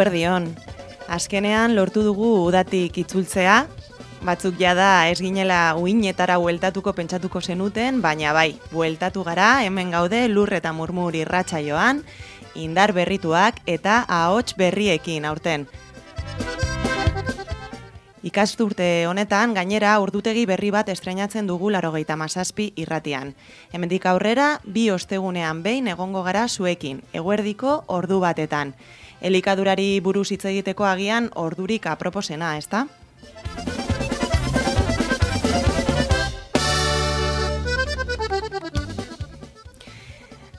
Eguerdion, azkenean lortu dugu udatik itzultzea, batzuk jada ez ginela uinetara bueltatuko pentsatuko zenuten, baina bai, bueltatu gara, hemen gaude lur eta murmur irratxa joan, indar berrituak eta ahots berriekin aurten. Ikasturte honetan, gainera, urdutegi berri bat estrenatzen dugu larogeita masazpi irratian. Hemendik aurrera, bi ostegunean behin egongo gara zuekin, eguerdiko ordu batetan. Elikadurari buruz hitz egiteko agian ordurik aproposena, ezta?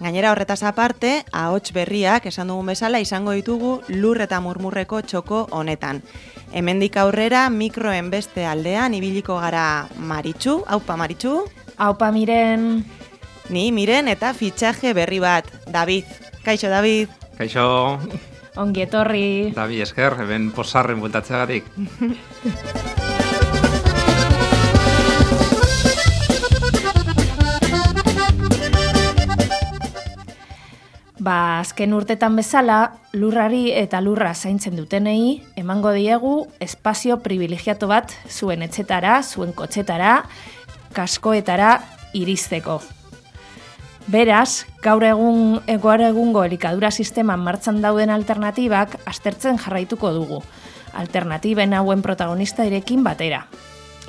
Gainera horretaz aparte, ahots berriak esan dugun bezala izango ditugu lur eta murmurreko txoko honetan. Hemendik aurrera mikroen beste aldean ibiliko gara Maritxu, aupa Maritxu. Aupa miren. Ni miren eta fitxaje berri bat, David. Kaixo, David. Kaixo. Ongi etorri. David, esker, eben posarren bueltatzeagatik. Ba, azken urtetan bezala, lurrari eta lurra zaintzen dutenei, emango diegu espazio privilegiatu bat zuen etxetara, zuen kotxetara, kaskoetara iristeko. Beraz, gaur egun egoar egungo elikadura sisteman martzan dauden alternatibak aztertzen jarraituko dugu. Alternatiben hauen protagonista irekin batera.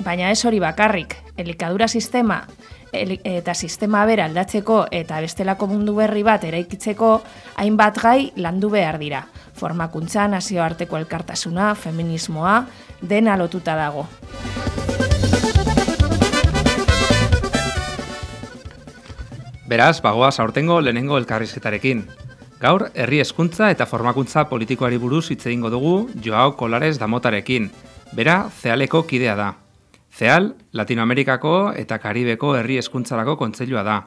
Baina ez hori bakarrik, elikadura sistema eta sistema bera aldatzeko eta bestelako mundu berri bat eraikitzeko hainbat gai landu behar dira. Formakuntza, nazioarteko elkartasuna, feminismoa, dena lotuta dago. Beraz, bagoaz aurtengo lehenengo elkarrizketarekin. Gaur, herri hezkuntza eta formakuntza politikoari buruz hitz egingo dugu Joao Kolares Damotarekin. Bera, zealeko kidea da. Zeal, Latinoamerikako eta Karibeko herri hezkuntzarako kontseilua da.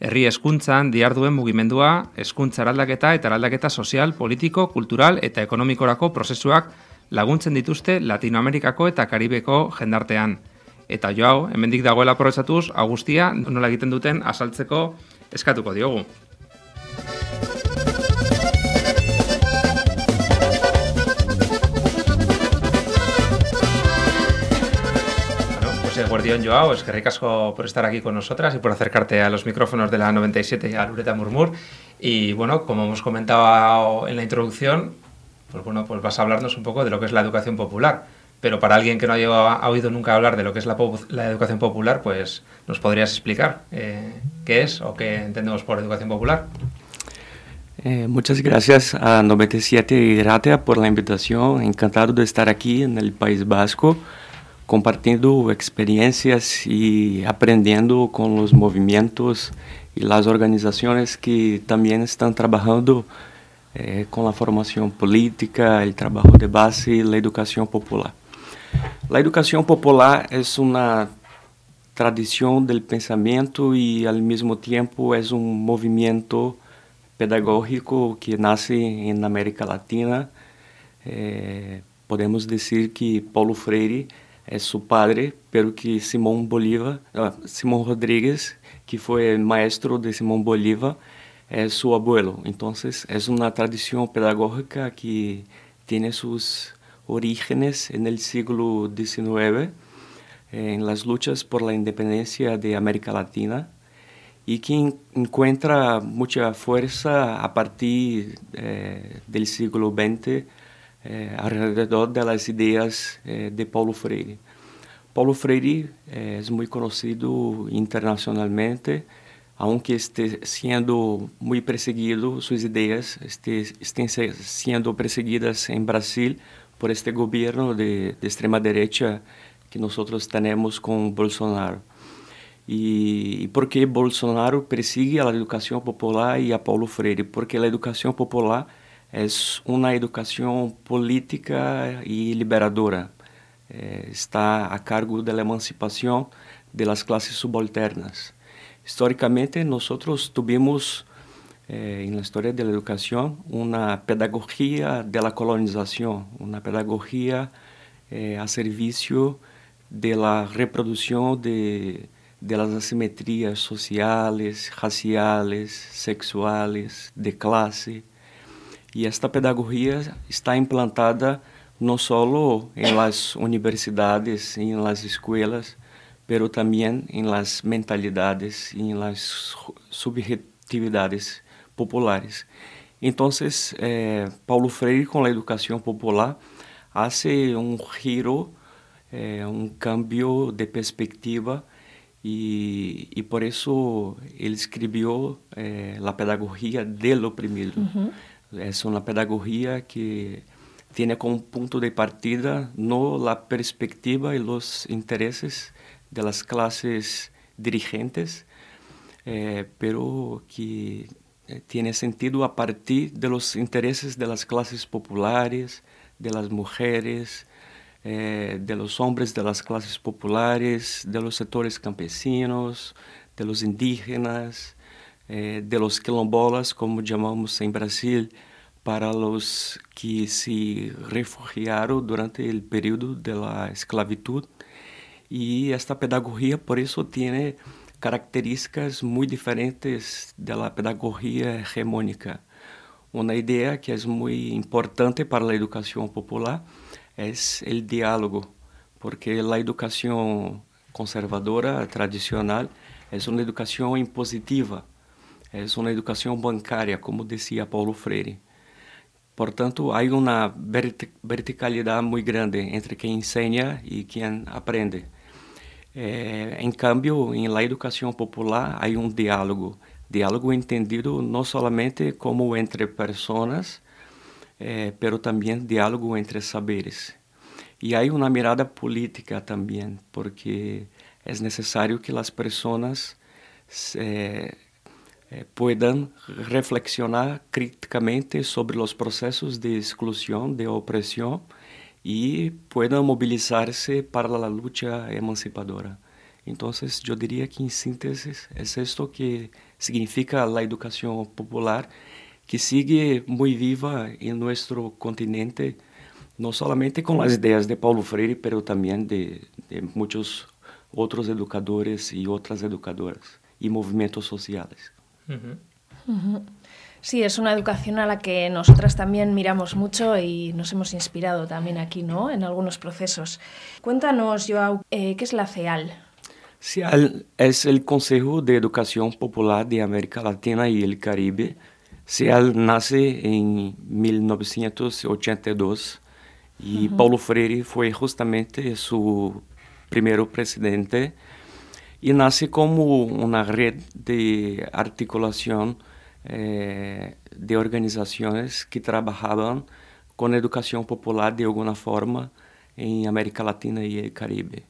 Herri hezkuntzan diarduen mugimendua, hezkuntza eraldaketa eta eraldaketa sozial, politiko, kultural eta ekonomikorako prozesuak laguntzen dituzte Latinoamerikako eta Karibeko jendartean. Eta joau, hemendik dagoela aprobetsatuz, Augustia nola egiten duten asaltzeko eskatuko diogu. Guardión Joao, es que ricasco por estar aquí con nosotras y por acercarte a los micrófonos de la 97 y a Lureta Murmur. Y bueno, como hemos comentado en la introducción, pues bueno, pues vas a hablarnos un poco de lo que es la educación popular. Pero para alguien que no haya oído nunca hablar de lo que es la, educación popular, pues nos podrías explicar eh, qué es o qué entendemos por educación popular. Eh, muchas gracias a 97 y Ratea por la invitación. Encantado de estar aquí en el País Vasco. compartiendo experiencias y aprendiendo con los movimientos y las organizaciones que también están trabajando eh, con la formación política, el trabajo de base y la educación popular. La educación popular es una tradición del pensamiento y al mismo tiempo es un movimiento pedagógico que nace en América Latina. Eh, podemos decir que Paulo Freire é seu padre, pero que Simão Bolívar, Simão Rodrigues, que foi maestro de Simão Bolívar, é seu abuelo. Então, é uma tradição pedagógica que tem seus orígenes en el siglo XIX en las luchas por la independencia de América Latina y que encuentra mucha fuerza a partir eh, del siglo XX eh, alrededor de las ideas eh, de Paulo Freire. Paulo Freire es muy conocido internacionalmente, aunque esté siendo muy perseguido, sus ideas este, estén siendo perseguidas en Brasil por este governo de, de extrema direita que nós temos com Bolsonaro. E, e por que Bolsonaro persegue a educação popular e a Paulo Freire? Porque a educação popular é uma educação política e liberadora. Eh, está a cargo da emancipação das classes subalternas. Históricamente, nós tivemos eh, na história da educação uma pedagogia da colonização, uma pedagogia eh, a serviço da reprodução de das assimetrias sociais, raciais, sexuais, de classe E esta pedagogia está implantada não só em las universidades, em las escolas, pero também em las mentalidades em las subjetividades populares. Entonces, eh, Paulo Freire con la educación popular hace un giro, eh, un cambio de perspectiva y, por eso él escribió eh, la pedagogía del oprimido. Uh. Es una pedagogía que tiene como punto de partida no la perspectiva y los intereses de las clases dirigentes, pero que eh, tiene sentido a partir de los intereses de las clases populares, de las mujeres, eh, de los hombres de las clases populares, de los sectores campesinos, de los indígenas, eh, de los quilombolas, como llamamos en Brasil, para los que se refugiaron durante el período de la esclavitud. Y esta pedagogía por eso tiene características muito diferentes da pedagogia hegemônica. Uma ideia que é muito importante para a educação popular é o diálogo, porque a educação conservadora, tradicional, é uma educação impositiva, é uma educação bancária, como dizia Paulo Freire. Portanto, há uma verticalidade muito grande entre quem ensina e quem aprende. É, em cambio, em la educação popular, há um diálogo. Diálogo entendido não somente como entre pessoas, eh, pero também diálogo entre saberes. E há uma mirada política também, porque é necessário que as pessoas eh, eh, puedan reflexionar criticamente sobre os processos de exclusão, de opressão, e puedan mobilizar-se para a luta emancipadora. Então, eu diria que, em síntese, é isto que significa a educação popular, que sigue muito viva em nosso continente, não somente com as ideias de Paulo Freire, mas também de, de muitos outros educadores e outras educadoras e movimentos sociais. Uhum. Uhum. Sí, es una educación a la que nosotras también miramos mucho y nos hemos inspirado también aquí, ¿no? En algunos procesos. Cuéntanos, Joao, eh, ¿qué es la CEAL? CEAL es el Consejo de Educación Popular de América Latina y el Caribe. CEAL nace en 1982 y uh Paulo Freire fue justamente su primer presidente y nace como una red de articulación eh, de organizações que trabalhavam com educação popular de alguma forma em América Latina e Caribe,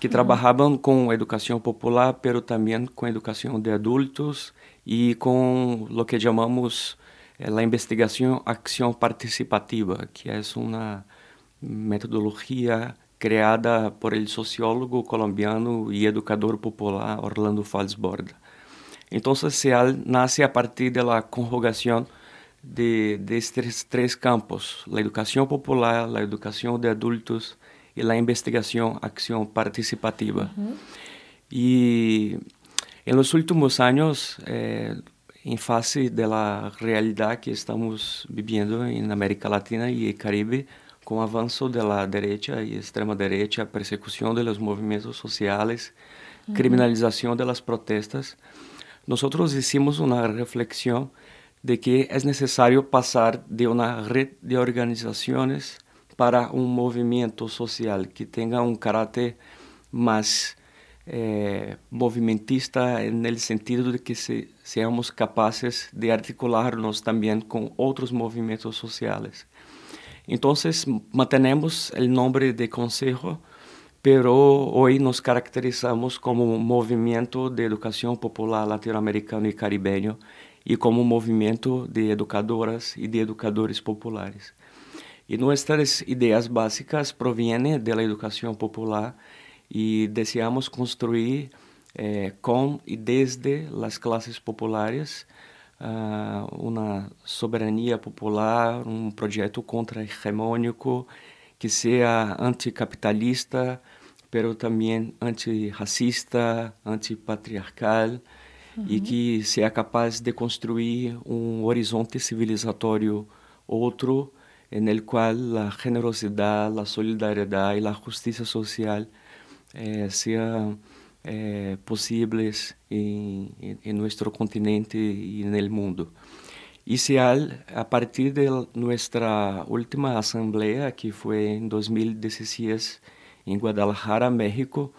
que uhum. trabalhavam com educação popular, pero também com educação de adultos e com o que chamamos eh, a investigação ação participativa, que é uma metodologia criada por el sociólogo colombiano e educador popular Orlando Falsborda. Entonces SEAL nace a partir de la conjugación de, de estos tres campos, la educación popular, la educación de adultos y la investigación, acción participativa. Y en los últimos años, eh, en fase de la realidad que estamos viviendo en América Latina y el Caribe, con avanzo de la derecha y extrema derecha, persecución de los movimientos sociales, criminalización de las protestas, nosotros hicimos una reflexión de que es necesario pasar de una red de organizaciones para un movimiento social que tenga un carácter más eh, movimentista en el sentido de que se, seamos capaces de articularnos también con otros movimientos sociales. Entonces, mantenemos el nombre de Consejo pero hoy nos caracterizamos como un movimiento de educación popular latinoamericano y caribeño y como un movimiento de educadoras y de educadores populares. Y nuestras ideas básicas provienen de la educación popular y deseamos construir eh, con y desde las clases populares uh, una soberanía popular, un proyecto contrahegemónico que sea anticapitalista, pero também antirracista, antipatriarcal uhum. e que seja capaz de construir um horizonte civilizatório otro en el cual la generosidad, la solidaridad y la justicia social eh, sean eh, en, en, en, nuestro continente y en mundo. ICEAL, a partir de nuestra última asamblea, que fue en 2016 en Guadalajara, México,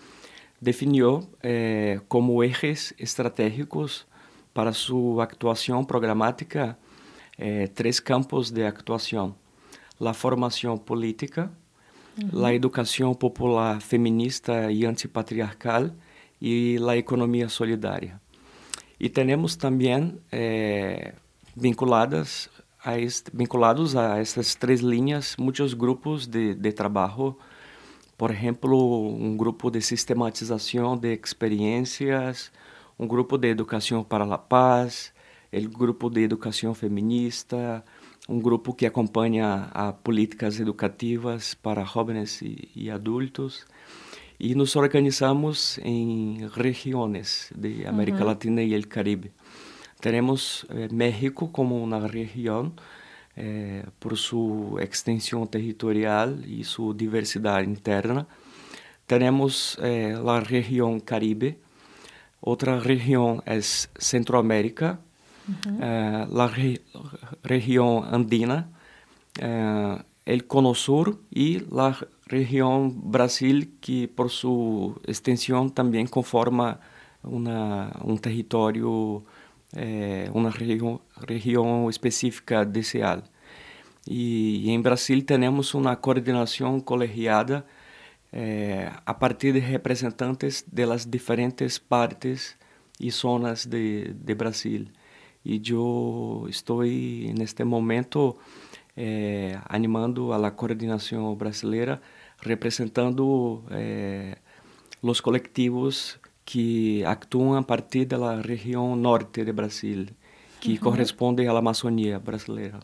definió eh, como ejes estratégicos para su actuación programática eh, tres campos de actuación. La formación política, uh -huh. la educación popular feminista y antipatriarcal y la economía solidaria. Y tenemos también eh, vinculadas a este, vinculados a estas tres líneas muitos grupos de, de trabalho por exemplo, um grupo de sistematização de experiências, um grupo de educação para a paz, o grupo de educação feminista, um grupo que acompanha a políticas educativas para jovens e, e adultos. E nos organizamos em regiões de América uhum. Latina e o Caribe. Temos eh, México como uma região eh, por su extensión territorial y su diversidad interna. Tenemos eh, la región Caribe, otra región es Centroamérica, uh -huh. eh, la re región andina, el Cono Sur y la región Brasil, que por su extensión también conforma una, un territorio é, uma região, específica deseada. E, em Brasil temos uma coordenação colegiada é, a partir de representantes das diferentes partes e zonas de, de Brasil. E eu estou neste momento é, animando a coordenação brasileira, representando é, os colectivos que atuam a partir da região norte de Brasil, que uh -huh. corresponde à Amazônia brasileira.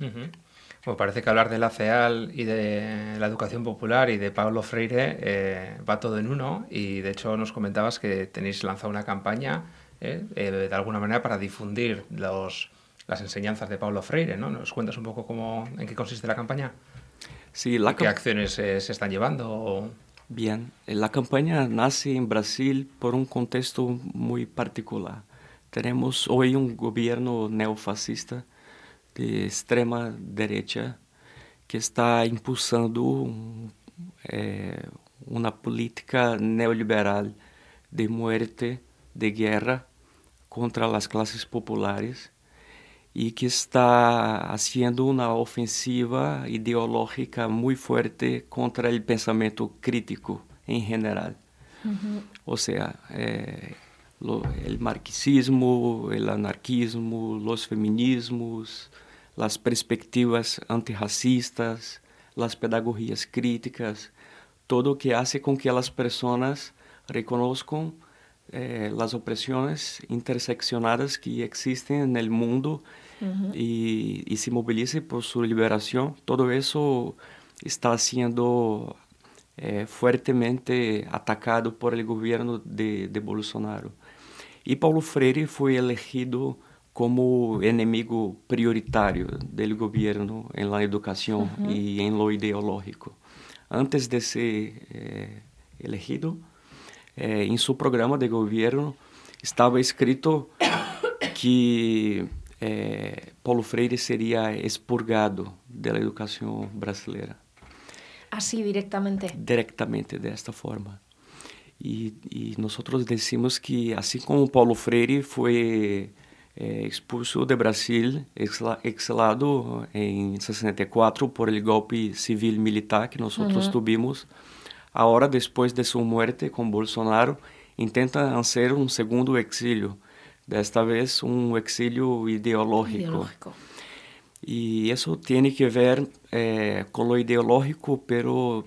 Uh -huh. Bueno, parece que hablar de la CEAL y de la educación popular y de Pablo Freire eh, va todo en uno y de hecho nos comentabas que tenéis lanzado una campaña eh, eh, de alguna manera para difundir los, las enseñanzas de Pablo Freire, ¿no? ¿Nos cuentas un poco cómo, en qué consiste la campaña? Sí, la ¿Qué acciones se están llevando? Bien, la campaña nace en Brasil por un contexto muy particular. Tenemos hoy un gobierno neofascista de extrema derecha que está impulsando é, uma política neoliberal de muerte, de guerra contra as classes populares e que está fazendo uma ofensiva ideológica muito forte contra o pensamento crítico em geral. Ou seja, o marxismo, o anarquismo, os feminismos, as perspectivas antirracistas, as pedagogias críticas, todo o que hace com que as pessoas reconozcan eh, las opresiones interseccionadas que existen en el mundo uh -huh. y, y, se movilice por su liberación. Todo eso está siendo eh, fuertemente atacado por el gobierno de, de, Bolsonaro. Y Paulo Freire fue elegido como enemigo prioritario del gobierno en la educación uh -huh. y en lo ideológico. Antes de ser eh, elegido, é, em seu programa de governo estava escrito que é, Paulo Freire seria expurgado da educação brasileira. Assim, diretamente? Diretamente, desta forma. E, e nós decimos que, assim como Paulo Freire foi é, expulso do Brasil, exilado em 64 por el golpe civil militar que nós uhum. tivemos, Agora, depois de sua morte com Bolsonaro, intenta fazer um segundo exílio, desta vez um exílio ideológico. ideológico. E isso tem que ver eh, com o ideológico, pero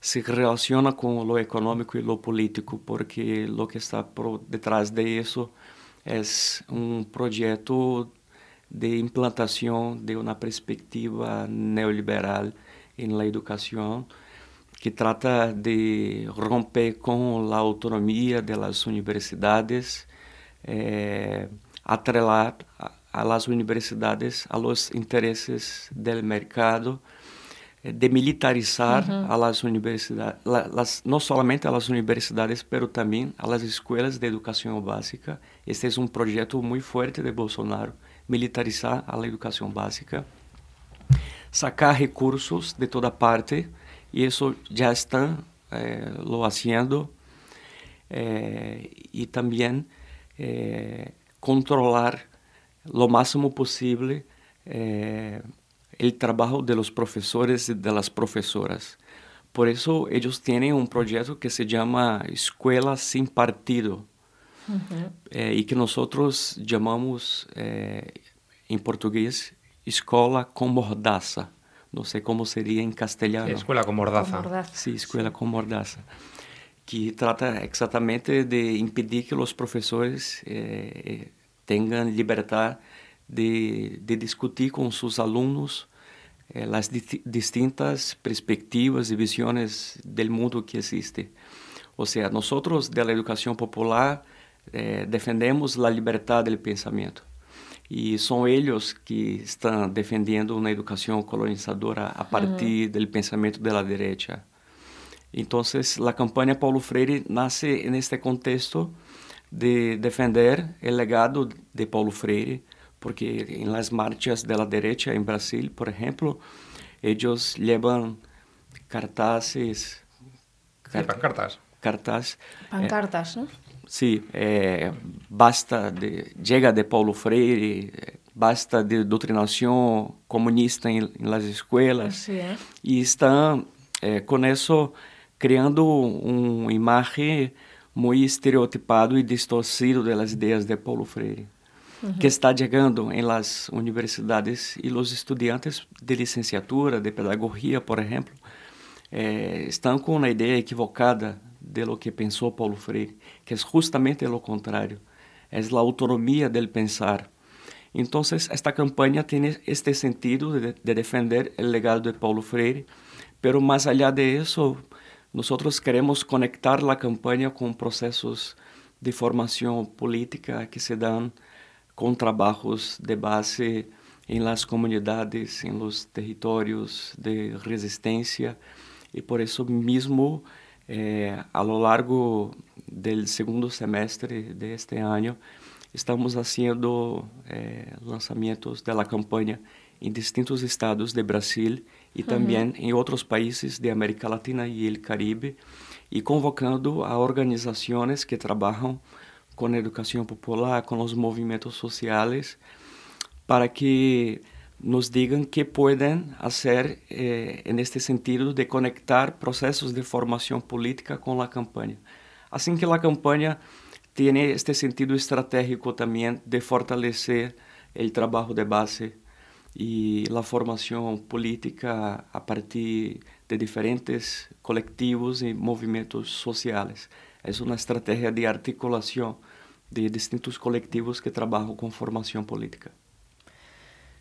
se relaciona com o econômico e o político, porque o que está por detrás de isso é um projeto de implantação de uma perspectiva neoliberal na educação que trata de romper com a autonomia das universidades, é, atrelar a las universidades a los intereses del mercado, eh, de militarizar uh -huh. a las universidades, la, las, no solamente a las universidades, pero también a las escuelas de educación básica. Este es un proyecto muy fuerte de Bolsonaro, militarizar a educación básica, sacar recursos de toda parte, y eso ya están eh, lo haciendo, eh, y también eh, controlar lo máximo posible el trabajo de los profesores y de las profesoras. Por eso ellos tienen un proyecto que se llama Escuela Sin Partido uh -huh. eh, y que nosotros llamamos eh, en portugués Escola con Mordaza. No sé cómo sería en castellano. Escuela con mordaza. Con mordaza. Sí, Escuela sí. con Mordaza. Que trata exactamente de impedir que los profesores eh, tengan libertad de, de, discutir con sus alumnos eh, las di distintas perspectivas y visiones del mundo que existe. O sea, nosotros de la educación popular eh, defendemos la libertad del pensamiento. Y son ellos que están defendiendo una educación colonizadora a partir uh -huh. del pensamiento de la derecha. Entonces, la campaña Paulo Freire nace en este contexto de defender el legado de Paulo Freire, porque en las marchas de la derecha en Brasil, por ejemplo, ellos llevan cartazes. Car pancartas. Cartas. Pancartas, eh, ¿no? Sí, eh, basta de, llega de Paulo Freire, basta de doutrinação comunista em, em las escolas. é. E estão, eh, com isso, criando uma imagem muito estereotipado e distorcido das ideias de Paulo Freire, uhum. que está chegando em las universidades e os estudantes de licenciatura, de pedagogia, por exemplo, eh, estão com uma ideia equivocada de lo que pensou Paulo Freire, que é justamente o contrário, é a autonomia del pensar. Então, esta campanha tem este sentido de, de defender o legado de Paulo Freire, pero mais allá de isso, nós queremos conectar a campanha com processos de formação política que se dão com trabalhos de base em las comunidades, em los territórios de resistência e por isso mesmo eh, a lo largo del segundo semestre de este año estamos haciendo eh, lanzamientos de la campaña en distintos estados de Brasil y también en otros países de América Latina y el Caribe y convocando a organizaciones que trabajan con educación popular, con los movimientos sociales, para que nos digam que podem fazer eh, neste sentido de conectar processos de formação política com a campanha. Assim que a campanha tem este sentido estratégico também de fortalecer o trabalho de base e a formação política a partir de diferentes coletivos e movimentos sociais. É uma estratégia de articulação de distintos coletivos que trabalham com formação política.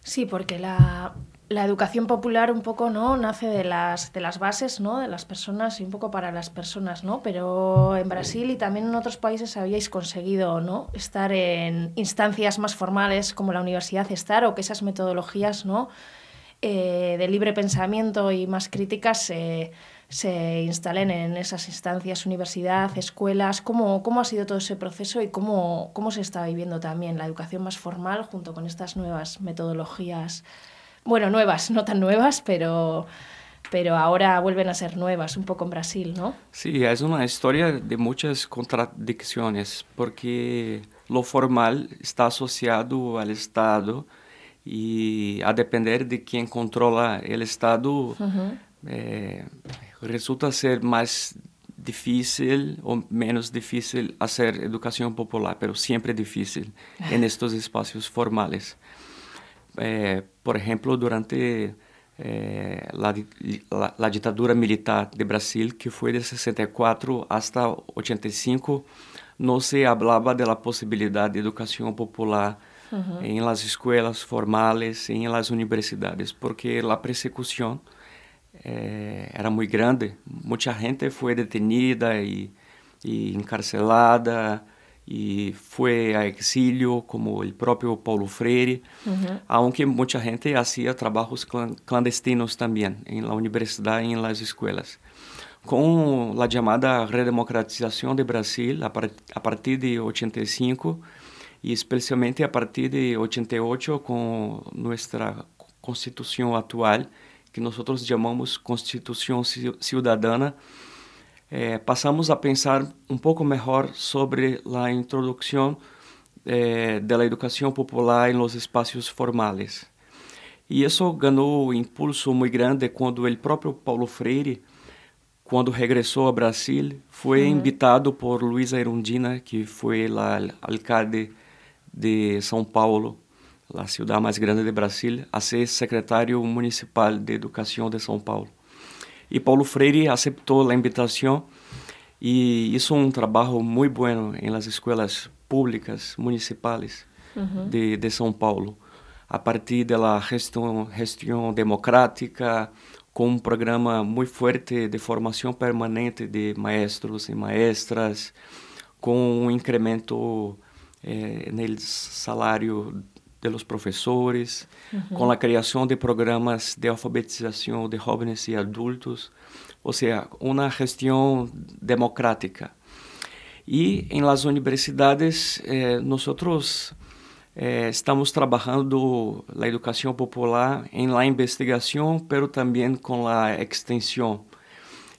Sí, porque la, la, educación popular un poco no nace de las, de las bases ¿no? de las personas y un poco para las personas, ¿no? Pero en Brasil y también en otros países habíais conseguido ¿no? estar en instancias más formales como la universidad estar o que esas metodologías ¿no? Eh, de libre pensamiento y más críticas eh, se instalen en esas instancias, universidad, escuelas. ¿Cómo, cómo ha sido todo ese proceso y cómo, cómo se está viviendo también la educación más formal junto con estas nuevas metodologías? Bueno, nuevas, no tan nuevas, pero, pero ahora vuelven a ser nuevas, un poco en Brasil, ¿no? Sí, es una historia de muchas contradicciones, porque lo formal está asociado al Estado y a depender de quién controla el Estado, uh -huh. eh, resulta ser mais difícil ou menos difícil fazer educação popular, pero sempre difícil em estes espaços formais. Eh, por exemplo, durante eh, la, ditadura militar de Brasil, que foi de 64 até 85, não se falava da possibilidade de educação popular em las escolas formais, em las universidades, porque a persecução eh, era muito grande. Muita gente foi detenida e, e encarcelada y fue a exilio como el propio Paulo Freire, aunque mucha gente hacía trabajos clandestinos también en la universidad y en las escuelas. Con la llamada redemocratización de Brasil a, a partir de 85 y especialmente a partir de 88 con nuestra constitución actual, que nosotros llamamos Constitución Ciudadana, eh, passamos a pensar um pouco melhor sobre a introdução eh, da educação popular em los espaços formais. E isso ganhou um impulso muito grande quando o próprio Paulo Freire, quando regressou ao Brasil, foi uhum. invitado por Luiza Erundina, que foi o alcalde de São Paulo, a cidade mais grande do Brasil, a ser secretário municipal de Educação de São Paulo. E Paulo Freire aceitou a invitação e hizo um trabalho muito bueno em las escolas públicas municipais uhum. de, de São Paulo, a partir da gestão, gestão democrática, com um programa muito forte de formação permanente de maestros e maestras, com um incremento eh, no salário de los professores, uhum. com a criação de programas de alfabetização de jovens e adultos, ou seja, uma gestão democrática. E em las universidades, eh, nós eh, estamos trabalhando a educação popular em la investigação, pero também com a extensão.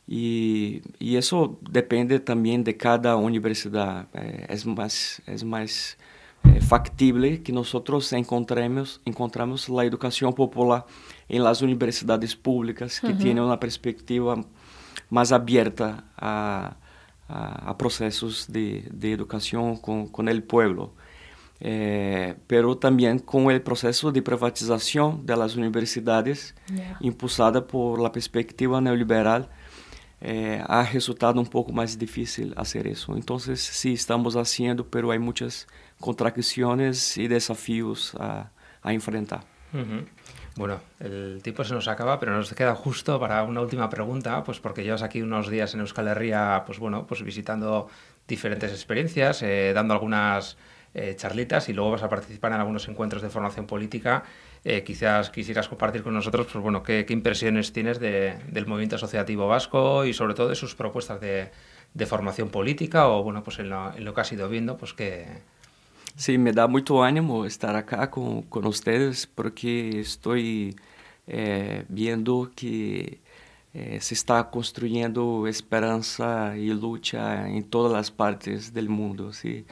E, e isso depende também de cada universidade. É, é mais, é mais é, factível que nós encontremos, encontramos a educação popular em las universidades públicas que têm uma perspectiva mais aberta a, a, a processos de, de educação com, com o povo. Eh, pero também com o processo de privatização das universidades, yeah. impulsada por a perspectiva neoliberal, eh, ha resultado um pouco mais difícil fazer isso. Então, sim, estamos fazendo, pero há muitas contradições e desafios a, a enfrentar. Uhum. Bueno, el tiempo se nos acaba, pero nos queda justo para una última pregunta, pues porque llevas aquí unos días en Euskal Herria, pues bueno, pues visitando diferentes experiencias, eh, dando algunas eh, charlitas y luego vas a participar en algunos encuentros de formación política. Eh, quizás quisieras compartir con nosotros, pues bueno, qué, impresiones tienes del movimiento asociativo vasco y sobre todo de sus propuestas de, formación política o bueno, pues en lo, en lo que has ido viendo, pues que Sí, me da mucho ánimo estar acá con, con ustedes porque estoy eh, viendo que eh, se está construyendo esperanza y lucha en todas las partes del mundo. ¿sí?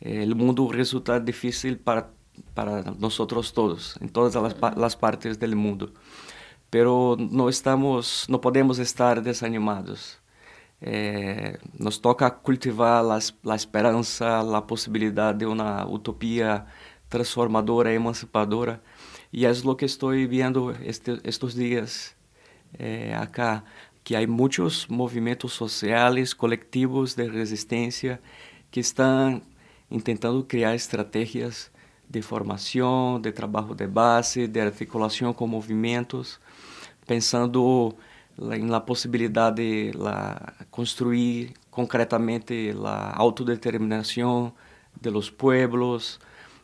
el mundo resulta difícil para, para nosotros todos, en todas las, las partes del mundo. Pero no, estamos, no podemos estar desanimados. Eh, nos toca cultivar la, esperanza, la posibilidad de una utopía transformadora, emancipadora. Y es lo que estoy viendo este, estos días eh, acá, que hay muchos movimientos sociales, colectivos de resistencia que están intentando crear estrategias de formação, de trabalho de base, de articulação com movimentos, pensando em la possibilidade de la, construir concretamente a autodeterminação de los pueblos.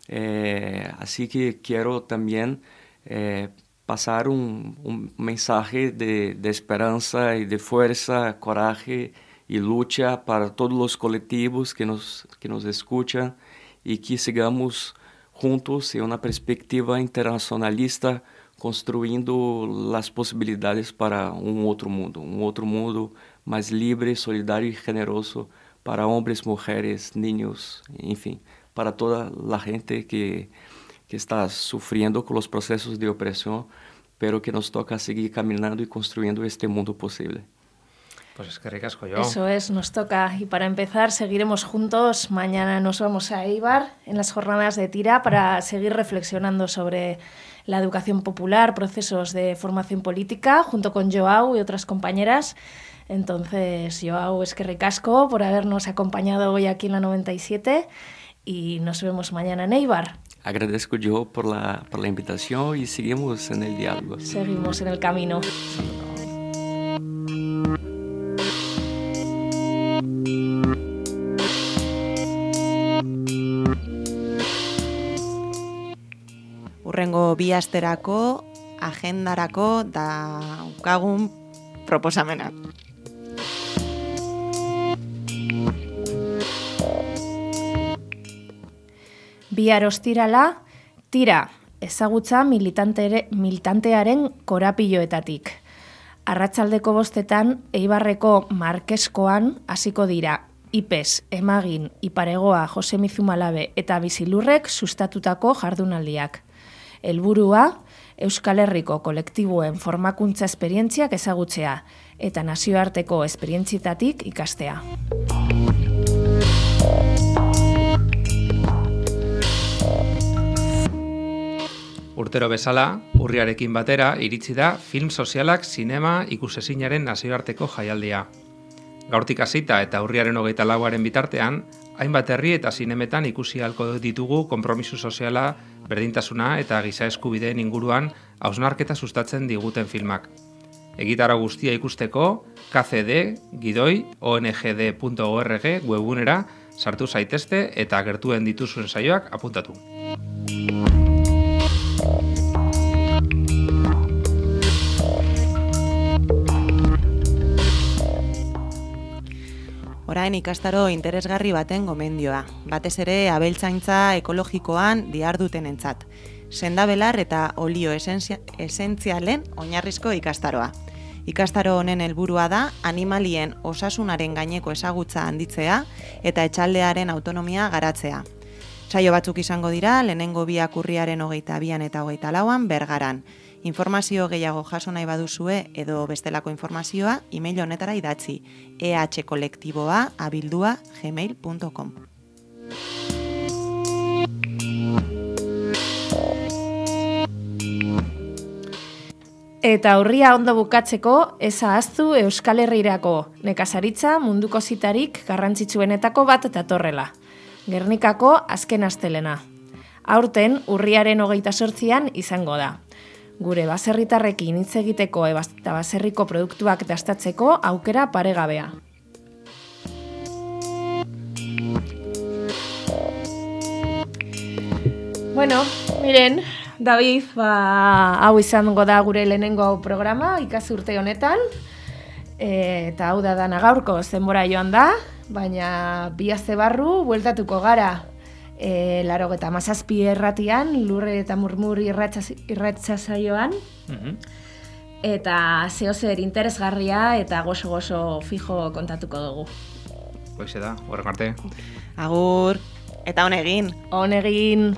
Eh, así que quero também eh, passar um, um mensaje de, de esperança e de força, coragem e luta para todos os coletivos que nos, que nos escutam e que sigamos juntos em uma perspectiva internacionalista construindo as possibilidades para um outro mundo, um outro mundo mais livre, solidário e generoso para homens, mulheres, niños, enfim, para toda a gente que que está sofrendo com os processos de opressão, pero que nos toca seguir caminhando e construindo este mundo possível. Pues es que ricasco yo. Eso es, nos toca. Y para empezar, seguiremos juntos. Mañana nos vamos a Eibar en las jornadas de tira para seguir reflexionando sobre la educación popular, procesos de formación política, junto con Joao y otras compañeras. Entonces, Joao, es que ricasco por habernos acompañado hoy aquí en la 97 y nos vemos mañana en Eibar. Agradezco yo por la, por la invitación y seguimos en el diálogo. Seguimos en el camino. Asterako, agendarako da ukagun proposamena. Bihar ostirala, tira, ezagutza militantere, militantearen korapilloetatik. Arratsaldeko bostetan, Eibarreko Markeskoan hasiko dira Ipes, Emagin, Iparegoa, Jose Mizumalabe eta Bizilurrek sustatutako jardunaldiak. Helburua Euskal Herriko kolektibuen formakuntza esperientziak ezagutzea eta nazioarteko esperientzietatik ikastea. Urtero bezala, urriarekin batera, iritsi da film sozialak sinema ikusezinaren nazioarteko jaialdia. Gaurtik hasita eta urriaren hogeita lauaren bitartean, hainbat herri eta sinemetan ikusi halko ditugu konpromisu soziala, berdintasuna eta giza eskubideen inguruan hausnarketa sustatzen diguten filmak. Egitara guztia ikusteko, KCD, gidoi, ongd.org webunera sartu zaitezte eta gertuen dituzuen saioak apuntatu. Orain ikastaro interesgarri baten gomendioa, batez ere abeltzaintza ekologikoan diarduten entzat. Sendabelar eta olio esentzia, esentzialen oinarrizko ikastaroa. Ikastaro honen helburua da animalien osasunaren gaineko ezagutza handitzea eta etxaldearen autonomia garatzea. Saio batzuk izango dira, lehenengo biak urriaren hogeita bian eta hogeita lauan bergaran. Informazio gehiago jaso nahi baduzue edo bestelako informazioa email honetara idatzi ehkolektiboa abildua gmail.com Eta aurria ondo bukatzeko, eza aztu Euskal Herrirako nekazaritza munduko zitarik garrantzitsuenetako bat datorrela. Gernikako azken astelena. Aurten urriaren hogeita sortzian izango da. Gure baserritarrekin hitz egiteko eta baserriko produktuak dastatzeko aukera paregabea. Bueno, miren, David, ba, hau izango da gure lehenengo programa, ikazurte honetan, e, eta hau da dana gaurko zenbora joan da, baina bi azte barru bueltatuko gara e, laro eta mazazpi erratian, lurre eta murmur irratza zaioan, mhm. eta zeo zer interesgarria eta gozo-gozo fijo kontatuko dugu. Hoize da, horrek arte. Agur, eta honegin. Honegin.